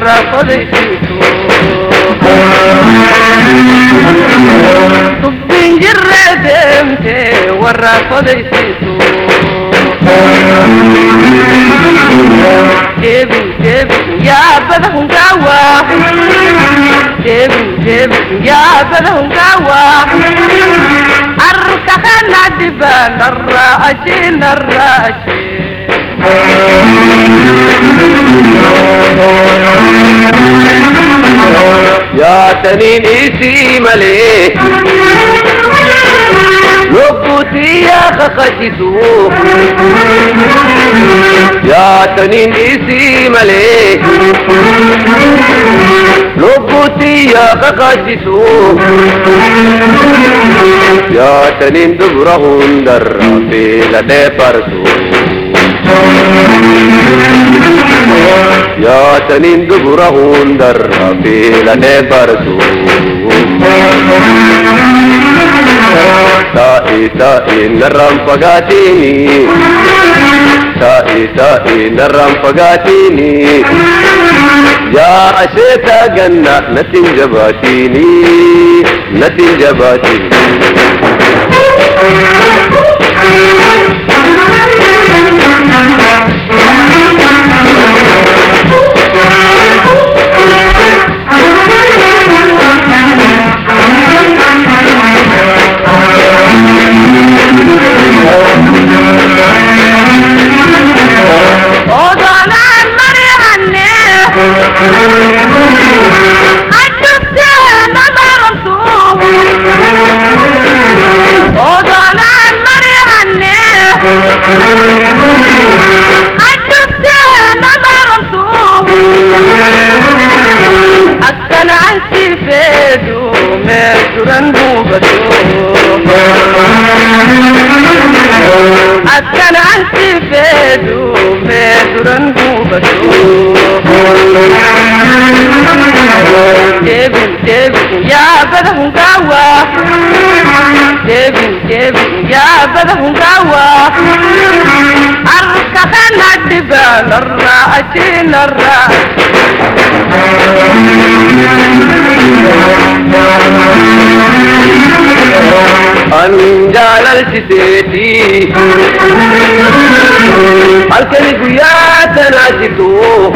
مرة قلتيكو طبين جرة دمتي ورا قلتيكو جيبي جيبي يا بدهم قوة جيبي جيبي يا بدهم قوة أركخ نادبان الراشي الراشي Oh దాతని నీ సీమలే లోకుతీయూ యాతని నీ సీమలే లోకుతీయూ యాతని దురహుందర్ పేలదే పరచు Thank you. Ya senin dubura undar Bila ne barzu Ta'i ta'i naram pagatini Ta'i ta'i naram Ya asyeta ganna Natin jabatini Natin كان عهد فادو ما ترنبو بشوف Devin, Devin, ya bada hungawa. Devin, Devin, ya bada hungawa. Arkaka na diba larra achi larra. أنجال الجديدي الكلب يا تناجدوه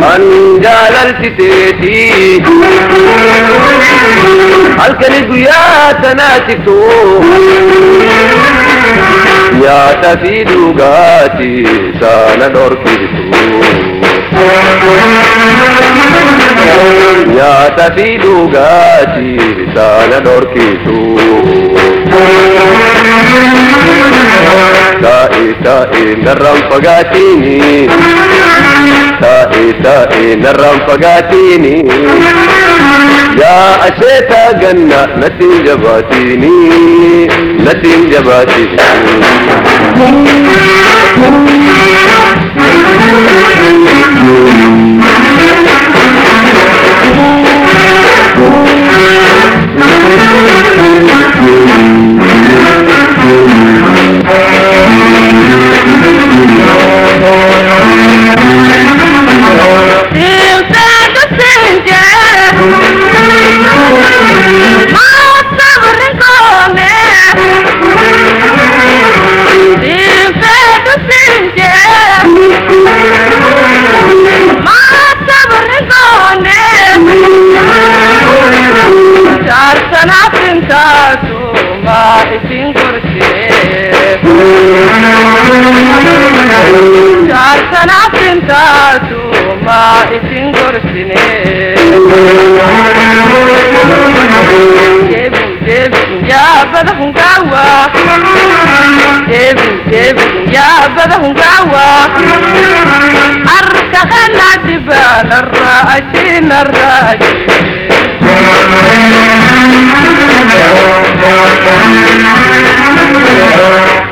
من جللت سيتي الكلب يا تناسكت يا تفيد قاتي سانا يا تفيد قاتي سانا تائي تائي نرم فقاتيني ta'i ta'i na ramfagati ne ya ashe ta ganna na tinja bati ni na tinja bati ni sanaafintaatu ma isin gorsine jebin jebin yaabada hunkaawa jebin jebin yaabada hunkaawa arkakana dibalarra ajinarraaji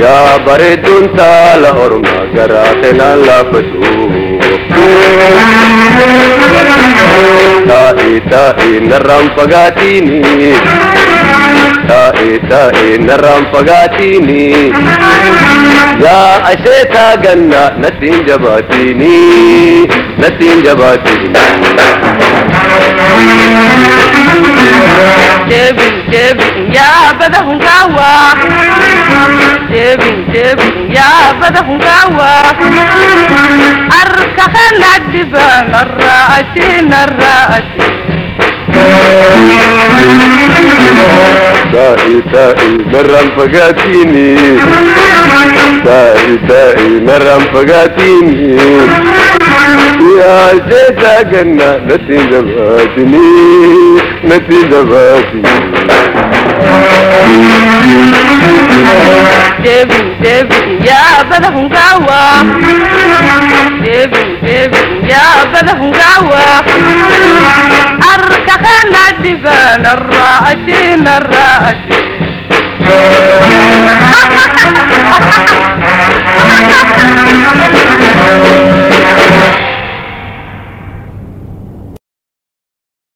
yaa bareeddun taala oromaa garaa kanaan laafatu. Taa'ee taa'ee narraan fagaatiini. Taa'ee taa'ee narraan fagaatiini. Yaa asheetaa ganna nattiin jabaatiini. Nattiin jabaatiini. Jeebi jeebi yaa bada hundaawaa. العذب يا بدف مقوى أركخ العذب الرأسي الرأسي تائي تائي مرم فقاتيني تائي تائي مرم فقاتيني يا جيتا قلنا نتي دباتني نتي دباتني يا بلهم قوى بيبن بيبن يا بلهم قوة أركخان عدفان الرأتين الرأتين Thank you.